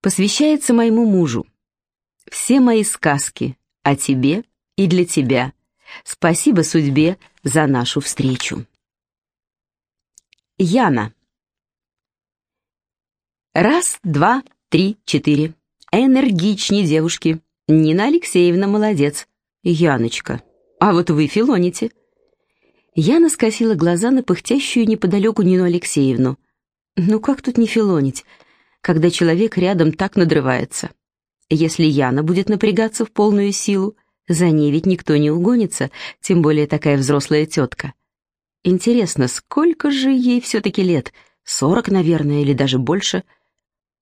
Посвящается моему мужу. Все мои сказки о тебе и для тебя. Спасибо судьбе за нашу встречу. Яна. Раз, два, три, четыре. Энергичнее девушки. Нина Алексеевна молодец. Яночка. А вот вы филоните. Яна скосила глаза на пыхтящую неподалеку Нину Алексеевну. Ну как тут не филонить? Когда человек рядом так надрывается. Если Яна будет напрягаться в полную силу, за ней ведь никто не угонится, тем более такая взрослая тетка. Интересно, сколько же ей все-таки лет? Сорок, наверное, или даже больше.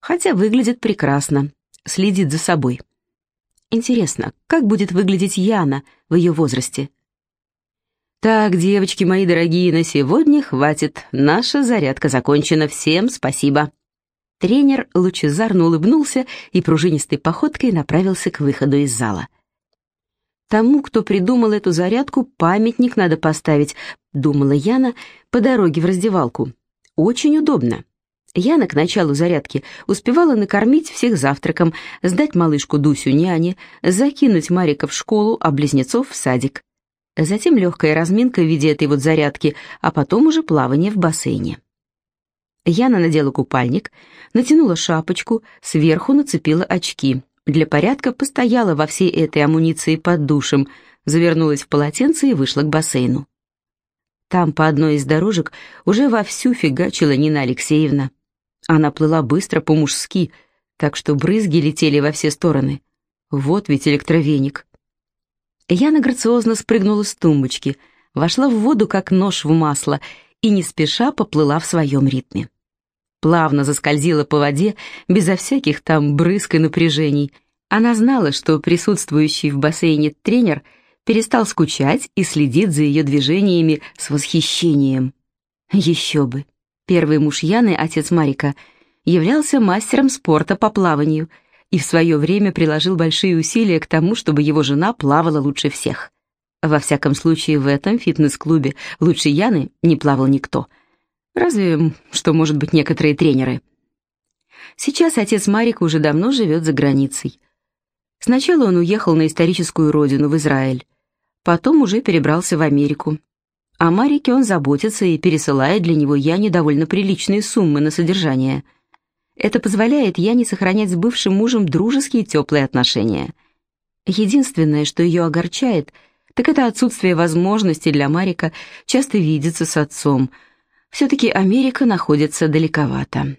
Хотя выглядит прекрасно, следит за собой. Интересно, как будет выглядеть Яна в ее возрасте? Так, девочки мои дорогие, на сегодня хватит. Наша зарядка закончена. Всем спасибо. Тренер лучезарно улыбнулся и пружинистой походкой направился к выходу из зала. «Тому, кто придумал эту зарядку, памятник надо поставить», — думала Яна по дороге в раздевалку. «Очень удобно». Яна к началу зарядки успевала накормить всех завтраком, сдать малышку Дусю няне, закинуть Марика в школу, а близнецов в садик. Затем легкая разминка в виде этой вот зарядки, а потом уже плавание в бассейне. Яна надела купальник, натянула шапочку, сверху нацепила очки. Для порядка постояла во всей этой амуниции под душем, завернулась в полотенце и вышла к бассейну. Там по одной из дорожек уже вовсю фигачила Нина Алексеевна. Она плыла быстро по-мужски, так что брызги летели во все стороны. Вот ведь электровеник. Яна грациозно спрыгнула с тумбочки, вошла в воду, как нож в масло, и не спеша поплыла в своем ритме плавно заскользила по воде, безо всяких там брызг и напряжений. Она знала, что присутствующий в бассейне тренер перестал скучать и следит за ее движениями с восхищением. Еще бы. Первый муж Яны, отец Марика, являлся мастером спорта по плаванию и в свое время приложил большие усилия к тому, чтобы его жена плавала лучше всех. Во всяком случае, в этом фитнес-клубе лучше Яны не плавал никто — Разве что, может быть, некоторые тренеры. Сейчас отец Марика уже давно живет за границей. Сначала он уехал на историческую родину, в Израиль. Потом уже перебрался в Америку. О Марике он заботится и пересылает для него Яне довольно приличные суммы на содержание. Это позволяет Яне сохранять с бывшим мужем дружеские теплые отношения. Единственное, что ее огорчает, так это отсутствие возможности для Марика часто видеться с отцом – все-таки Америка находится далековато.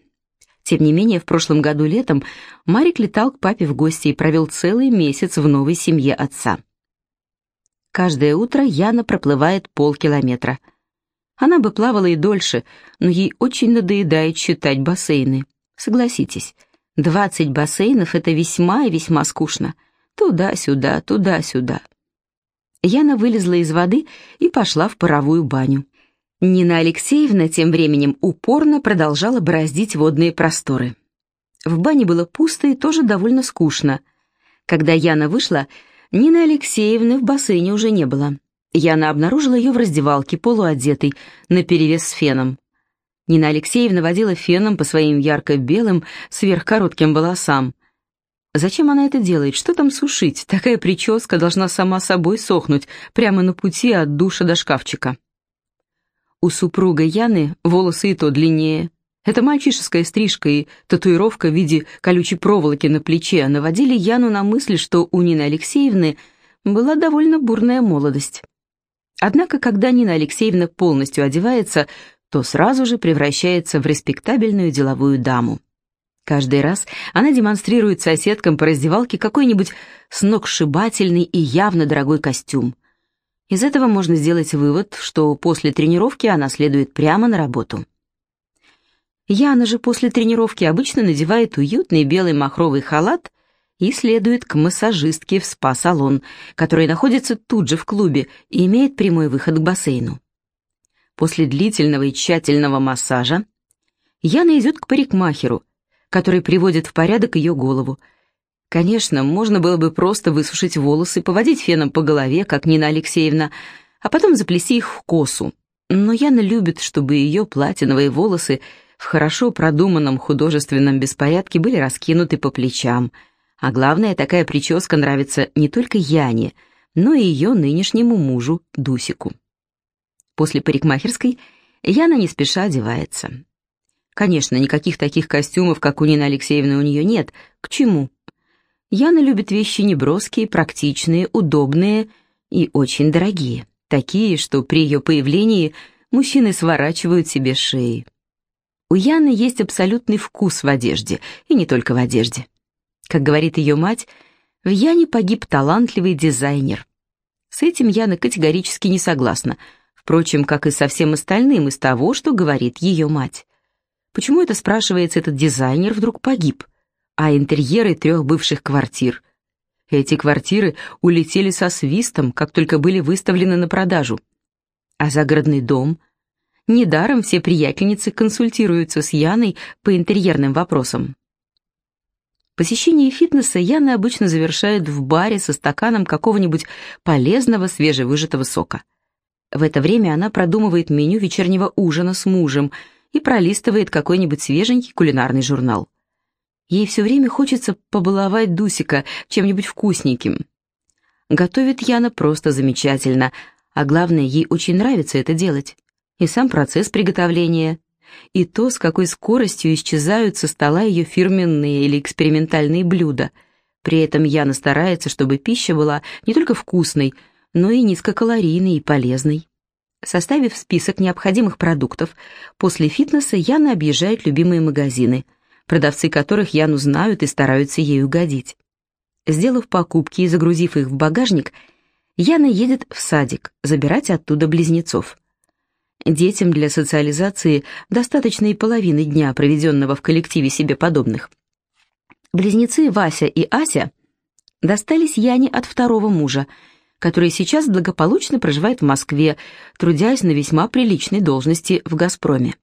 Тем не менее, в прошлом году летом Марик летал к папе в гости и провел целый месяц в новой семье отца. Каждое утро Яна проплывает полкилометра. Она бы плавала и дольше, но ей очень надоедает считать бассейны. Согласитесь, 20 бассейнов — это весьма и весьма скучно. Туда-сюда, туда-сюда. Яна вылезла из воды и пошла в паровую баню. Нина Алексеевна тем временем упорно продолжала бороздить водные просторы. В бане было пусто и тоже довольно скучно. Когда Яна вышла, Нины Алексеевны в бассейне уже не было. Яна обнаружила ее в раздевалке, полуодетой, наперевес с феном. Нина Алексеевна водила феном по своим ярко-белым, сверхкоротким волосам. Зачем она это делает? Что там сушить? Такая прическа должна сама собой сохнуть, прямо на пути от душа до шкафчика. У супруга Яны волосы и то длиннее. Эта мальчишеская стрижка и татуировка в виде колючей проволоки на плече наводили Яну на мысль, что у Нины Алексеевны была довольно бурная молодость. Однако, когда Нина Алексеевна полностью одевается, то сразу же превращается в респектабельную деловую даму. Каждый раз она демонстрирует соседкам по раздевалке какой-нибудь сногсшибательный и явно дорогой костюм – из этого можно сделать вывод, что после тренировки она следует прямо на работу. Яна же после тренировки обычно надевает уютный белый махровый халат и следует к массажистке в спа-салон, который находится тут же в клубе и имеет прямой выход к бассейну. После длительного и тщательного массажа Яна идет к парикмахеру, который приводит в порядок ее голову, Конечно, можно было бы просто высушить волосы, поводить феном по голове, как Нина Алексеевна, а потом заплести их в косу. Но Яна любит, чтобы ее платиновые волосы в хорошо продуманном художественном беспорядке были раскинуты по плечам. А главное, такая прическа нравится не только Яне, но и ее нынешнему мужу Дусику. После парикмахерской Яна не спеша одевается. Конечно, никаких таких костюмов, как у Нины Алексеевны, у нее нет. К чему? Яна любит вещи неброские, практичные, удобные и очень дорогие. Такие, что при ее появлении мужчины сворачивают себе шеи. У Яны есть абсолютный вкус в одежде, и не только в одежде. Как говорит ее мать, в Яне погиб талантливый дизайнер. С этим Яна категорически не согласна, впрочем, как и со всем остальным из того, что говорит ее мать. Почему это, спрашивается, этот дизайнер вдруг погиб? А интерьеры трех бывших квартир? Эти квартиры улетели со свистом, как только были выставлены на продажу. А загородный дом? Недаром все приятельницы консультируются с Яной по интерьерным вопросам. Посещение фитнеса Яна обычно завершает в баре со стаканом какого-нибудь полезного свежевыжатого сока. В это время она продумывает меню вечернего ужина с мужем и пролистывает какой-нибудь свеженький кулинарный журнал. Ей все время хочется побаловать Дусика чем-нибудь вкусненьким. Готовит Яна просто замечательно, а главное, ей очень нравится это делать и сам процесс приготовления, и то, с какой скоростью исчезают со стола ее фирменные или экспериментальные блюда. При этом Яна старается, чтобы пища была не только вкусной, но и низкокалорийной и полезной. Составив список необходимых продуктов, после фитнеса Яна объезжает любимые магазины, продавцы которых Яну знают и стараются ей угодить. Сделав покупки и загрузив их в багажник, Яна едет в садик забирать оттуда близнецов. Детям для социализации достаточно и половины дня, проведенного в коллективе себе подобных. Близнецы Вася и Ася достались Яне от второго мужа, который сейчас благополучно проживает в Москве, трудясь на весьма приличной должности в «Газпроме».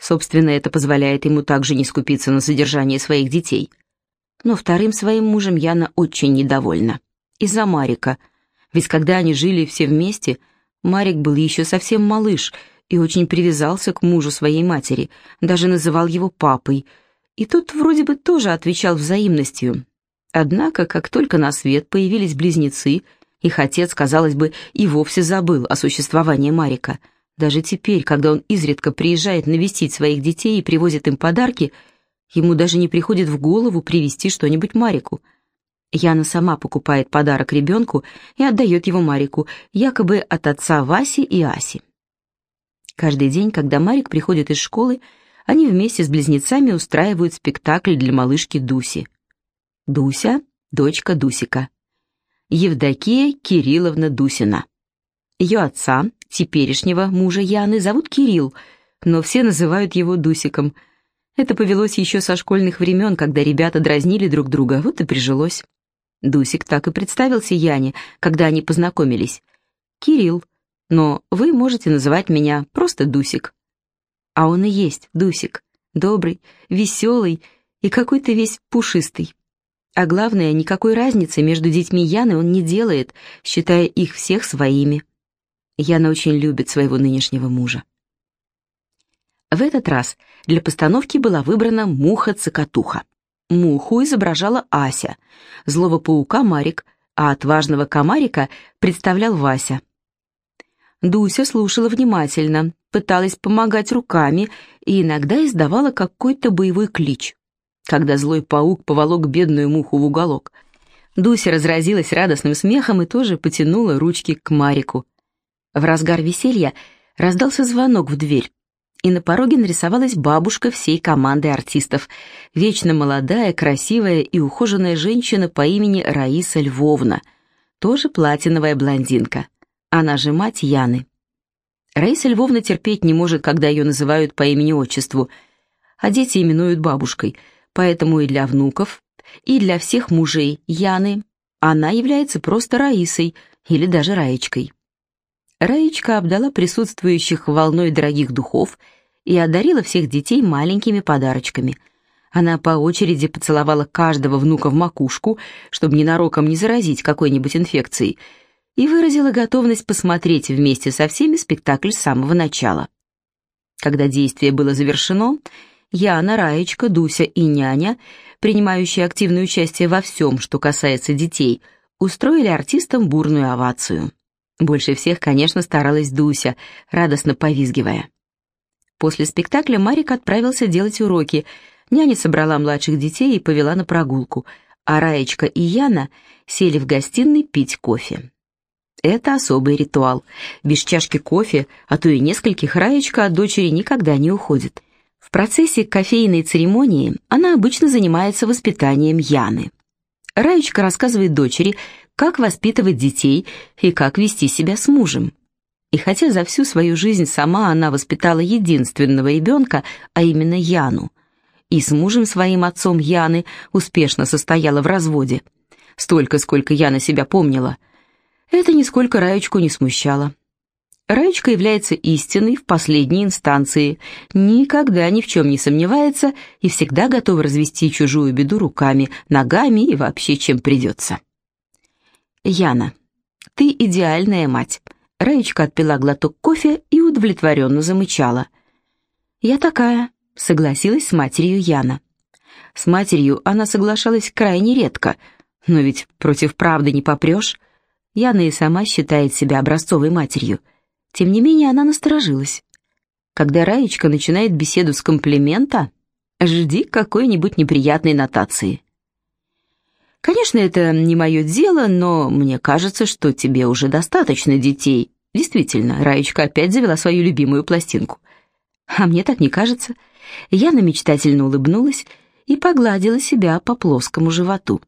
Собственно, это позволяет ему также не скупиться на содержание своих детей. Но вторым своим мужем Яна очень недовольна. Из-за Марика. Ведь когда они жили все вместе – Марик был еще совсем малыш и очень привязался к мужу своей матери, даже называл его папой. И тот вроде бы тоже отвечал взаимностью. Однако, как только на свет появились близнецы, их отец, казалось бы, и вовсе забыл о существовании Марика. Даже теперь, когда он изредка приезжает навестить своих детей и привозит им подарки, ему даже не приходит в голову привезти что-нибудь Марику — Яна сама покупает подарок ребенку и отдает его Марику, якобы от отца Васи и Аси. Каждый день, когда Марик приходит из школы, они вместе с близнецами устраивают спектакль для малышки Дуси. Дуся — дочка Дусика. Евдокия Кирилловна Дусина. Ее отца, теперешнего мужа Яны, зовут Кирилл, но все называют его Дусиком. Это повелось еще со школьных времен, когда ребята дразнили друг друга, вот и прижилось. Дусик так и представился Яне, когда они познакомились. «Кирилл, но вы можете называть меня просто Дусик». А он и есть Дусик, добрый, веселый и какой-то весь пушистый. А главное, никакой разницы между детьми Яны он не делает, считая их всех своими. Яна очень любит своего нынешнего мужа. В этот раз для постановки была выбрана муха-цокотуха. Муху изображала Ася, злого паука Марик, а отважного комарика представлял Вася. Дуся слушала внимательно, пыталась помогать руками и иногда издавала какой-то боевой клич. Когда злой паук поволок бедную муху в уголок, Дуся разразилась радостным смехом и тоже потянула ручки к Марику. В разгар веселья раздался звонок в дверь и на пороге нарисовалась бабушка всей команды артистов, вечно молодая, красивая и ухоженная женщина по имени Раиса Львовна, тоже платиновая блондинка. Она же мать Яны. Раиса Львовна терпеть не может, когда ее называют по имени-отчеству, а дети именуют бабушкой, поэтому и для внуков, и для всех мужей Яны она является просто Раисой или даже Раечкой. Раечка обдала присутствующих волной дорогих духов и одарила всех детей маленькими подарочками. Она по очереди поцеловала каждого внука в макушку, чтобы ненароком не заразить какой-нибудь инфекцией, и выразила готовность посмотреть вместе со всеми спектакль с самого начала. Когда действие было завершено, Яна, Раечка, Дуся и няня, принимающие активное участие во всем, что касается детей, устроили артистам бурную овацию. Больше всех, конечно, старалась Дуся, радостно повизгивая. После спектакля Марик отправился делать уроки. Няня собрала младших детей и повела на прогулку, а Раечка и Яна сели в гостиной пить кофе. Это особый ритуал. Без чашки кофе, а то и нескольких, Раечка от дочери никогда не уходит. В процессе кофейной церемонии она обычно занимается воспитанием Яны. Раечка рассказывает дочери, как воспитывать детей и как вести себя с мужем. И хотя за всю свою жизнь сама она воспитала единственного ребенка, а именно Яну, и с мужем своим отцом Яны успешно состояла в разводе, столько, сколько Яна себя помнила, это нисколько Раечку не смущало. Раечка является истиной в последней инстанции, никогда ни в чем не сомневается и всегда готова развести чужую беду руками, ногами и вообще чем придется. Яна, ты идеальная мать. Раечка отпила глоток кофе и удовлетворенно замычала. «Я такая», — согласилась с матерью Яна. С матерью она соглашалась крайне редко, но ведь против правды не попрешь. Яна и сама считает себя образцовой матерью. Тем не менее она насторожилась. Когда Раечка начинает беседу с комплимента, жди какой-нибудь неприятной нотации. Конечно, это не мое дело, но мне кажется, что тебе уже достаточно детей. Действительно, Раечка опять завела свою любимую пластинку. А мне так не кажется. Яна мечтательно улыбнулась и погладила себя по плоскому животу.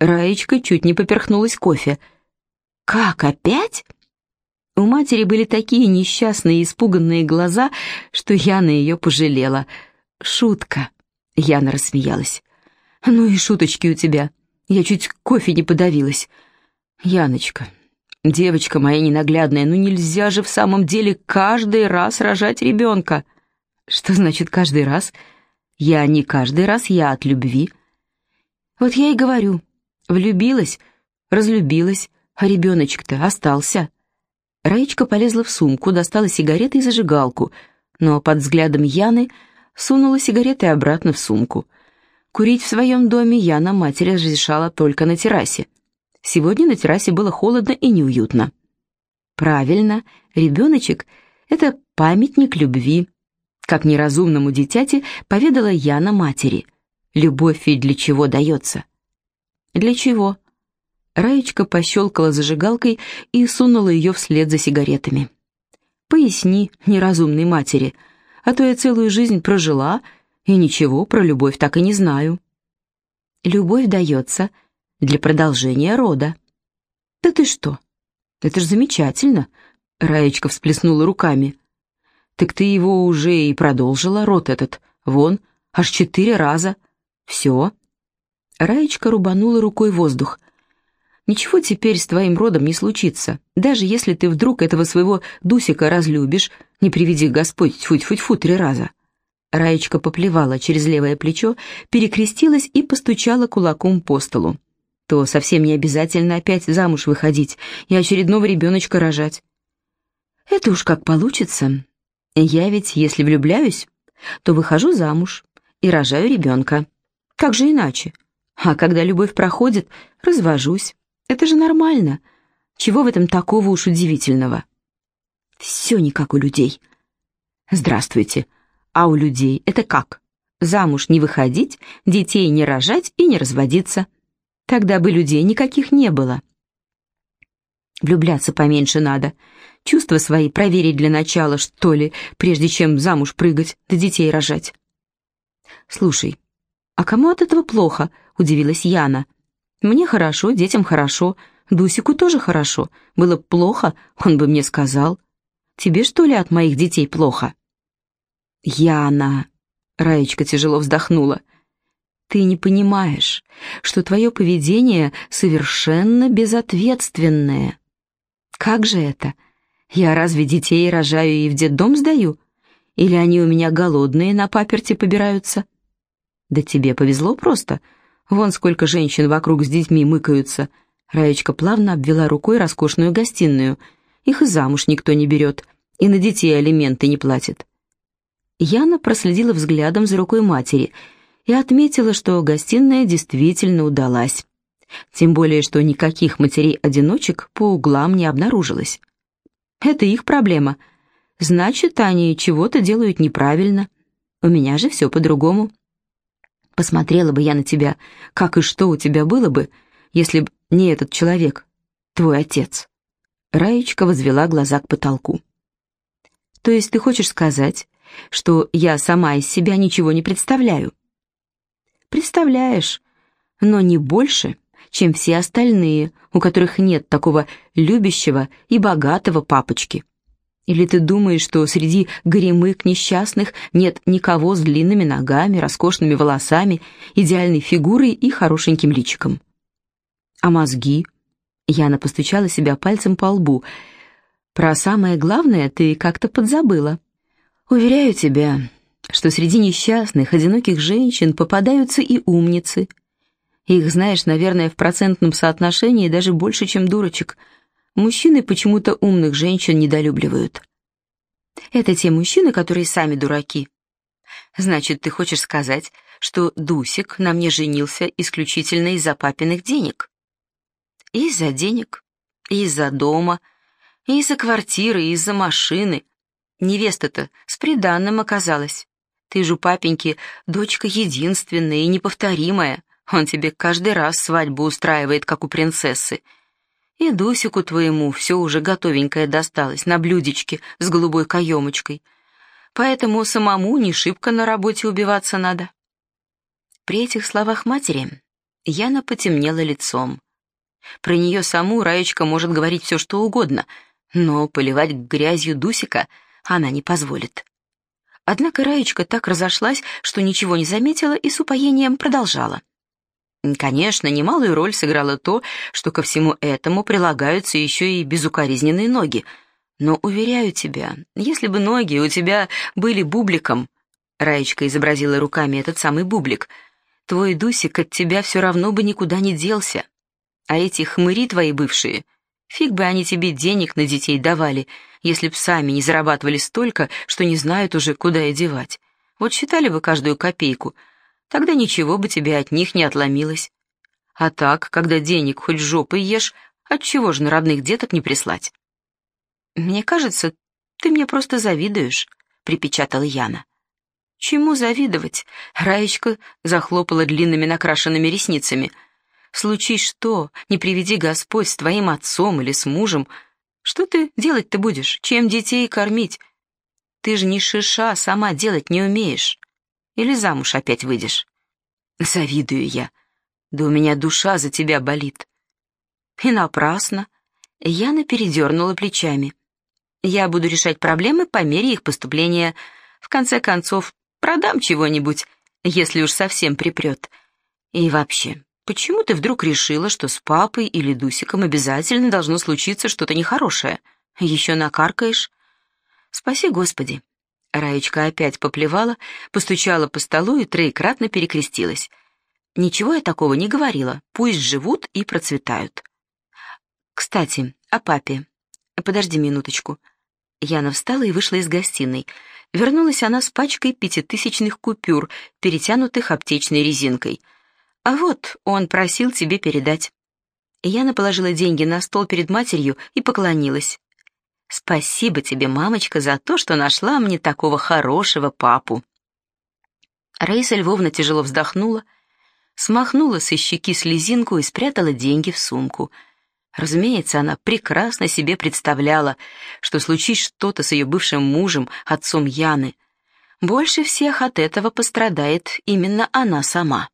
Раечка чуть не поперхнулась кофе. «Как, опять?» У матери были такие несчастные и испуганные глаза, что Яна ее пожалела. «Шутка!» — Яна рассмеялась. «Ну и шуточки у тебя!» Я чуть кофе не подавилась. Яночка, девочка моя ненаглядная, ну нельзя же в самом деле каждый раз рожать ребенка. Что значит каждый раз? Я не каждый раз, я от любви. Вот я и говорю, влюбилась, разлюбилась, а ребеночек-то остался. Раечка полезла в сумку, достала сигареты и зажигалку, но под взглядом Яны сунула сигареты обратно в сумку — Курить в своем доме Яна матери разрешала только на террасе. Сегодня на террасе было холодно и неуютно. Правильно, ребеночек — это памятник любви. Как неразумному дитяти поведала Яна матери. Любовь ведь для чего дается? Для чего? Раечка пощелкала зажигалкой и сунула ее вслед за сигаретами. «Поясни, неразумной матери, а то я целую жизнь прожила, и ничего про любовь так и не знаю. Любовь дается для продолжения рода. Да ты что? Это ж замечательно. Раечка всплеснула руками. Так ты его уже и продолжила, род этот. Вон, аж четыре раза. Все. Раечка рубанула рукой воздух. Ничего теперь с твоим родом не случится. Даже если ты вдруг этого своего Дусика разлюбишь, не приведи Господь тьфу-тьфу-тьфу три раза. Раечка поплевала через левое плечо, перекрестилась и постучала кулаком по столу. То совсем не обязательно опять замуж выходить и очередного ребеночка рожать. Это уж как получится. Я ведь, если влюбляюсь, то выхожу замуж и рожаю ребенка. Как же иначе? А когда любовь проходит, развожусь. Это же нормально. Чего в этом такого уж удивительного? Все не как у людей. Здравствуйте. А у людей это как? Замуж не выходить, детей не рожать и не разводиться. Тогда бы людей никаких не было. Влюбляться поменьше надо. Чувства свои проверить для начала, что ли, прежде чем замуж прыгать, да детей рожать. «Слушай, а кому от этого плохо?» — удивилась Яна. «Мне хорошо, детям хорошо, Дусику тоже хорошо. Было плохо, он бы мне сказал. Тебе, что ли, от моих детей плохо?» «Яна!» — Раечка тяжело вздохнула. «Ты не понимаешь, что твое поведение совершенно безответственное. Как же это? Я разве детей рожаю и в детдом сдаю? Или они у меня голодные на паперти побираются?» «Да тебе повезло просто. Вон сколько женщин вокруг с детьми мыкаются». Раечка плавно обвела рукой роскошную гостиную. «Их и замуж никто не берет, и на детей алименты не платит. Яна проследила взглядом за рукой матери и отметила, что гостиная действительно удалась. Тем более, что никаких матерей-одиночек по углам не обнаружилось. Это их проблема. Значит, они чего-то делают неправильно. У меня же все по-другому. Посмотрела бы я на тебя, как и что у тебя было бы, если б не этот человек, твой отец. Раечка возвела глаза к потолку. То есть ты хочешь сказать, что я сама из себя ничего не представляю? Представляешь, но не больше, чем все остальные, у которых нет такого любящего и богатого папочки. Или ты думаешь, что среди горемык несчастных нет никого с длинными ногами, роскошными волосами, идеальной фигурой и хорошеньким личиком? А мозги? Яна постучала себя пальцем по лбу. Про самое главное ты как-то подзабыла. Уверяю тебя, что среди несчастных, одиноких женщин попадаются и умницы – их знаешь, наверное, в процентном соотношении даже больше, чем дурочек. Мужчины почему-то умных женщин недолюбливают. Это те мужчины, которые сами дураки. Значит, ты хочешь сказать, что Дусик на мне женился исключительно из-за папиных денег? Из-за денег, из-за дома, из-за квартиры, из-за машины. Невеста-то с приданным оказалась. Ты же папеньки дочка единственная и неповторимая. Он тебе каждый раз свадьбу устраивает, как у принцессы. И Дусику твоему все уже готовенькое досталось на блюдечке с голубой каемочкой. Поэтому самому не шибко на работе убиваться надо. При этих словах матери Яна потемнела лицом. Про нее саму Раечка может говорить все, что угодно, но поливать грязью Дусика она не позволит. Однако Раечка так разошлась, что ничего не заметила и с упоением продолжала. Конечно, немалую роль сыграло то, что ко всему этому прилагаются еще и безукоризненные ноги. Но, уверяю тебя, если бы ноги у тебя были бубликом, Раечка изобразила руками этот самый бублик, твой Дусик от тебя все равно бы никуда не делся. А эти хмыри твои бывшие, фиг бы они тебе денег на детей давали, если б сами не зарабатывали столько, что не знают уже, куда и девать. Вот считали бы каждую копейку — Тогда ничего бы тебе от них не отломилось. А так, когда денег хоть жопой ешь, отчего же на родных деток не прислать? Мне кажется, ты мне просто завидуешь, припечатала Яна. Чему завидовать? Раечка захлопала длинными накрашенными ресницами. Случись что, не приведи Господь с твоим отцом или с мужем, что ты делать-то будешь? Чем детей кормить? Ты же ни шиша сама делать не умеешь. Или замуж опять выйдешь? Завидую я. Да у меня душа за тебя болит. И напрасно. Яна передернула плечами. Я буду решать проблемы по мере их поступления. В конце концов, продам чего-нибудь, если уж совсем припрет. И вообще, почему ты вдруг решила, что с папой или Дусиком обязательно должно случиться что-то нехорошее? Еще накаркаешь? Спаси Господи. Раечка опять поплевала, постучала по столу и троекратно перекрестилась. «Ничего я такого не говорила. Пусть живут и процветают». «Кстати, о папе. Подожди минуточку». Яна встала и вышла из гостиной. Вернулась она с пачкой пятитысячных купюр, перетянутых аптечной резинкой. «А вот, он просил тебе передать». Яна положила деньги на стол перед матерью и поклонилась. Спасибо тебе, мамочка, за то, что нашла мне такого хорошего папу. Раиса Львовна тяжело вздохнула, смахнула со щеки слезинку и спрятала деньги в сумку. Разумеется, она прекрасно себе представляла, что случись что-то с ее бывшим мужем, отцом Яны. Больше всех от этого пострадает именно она сама.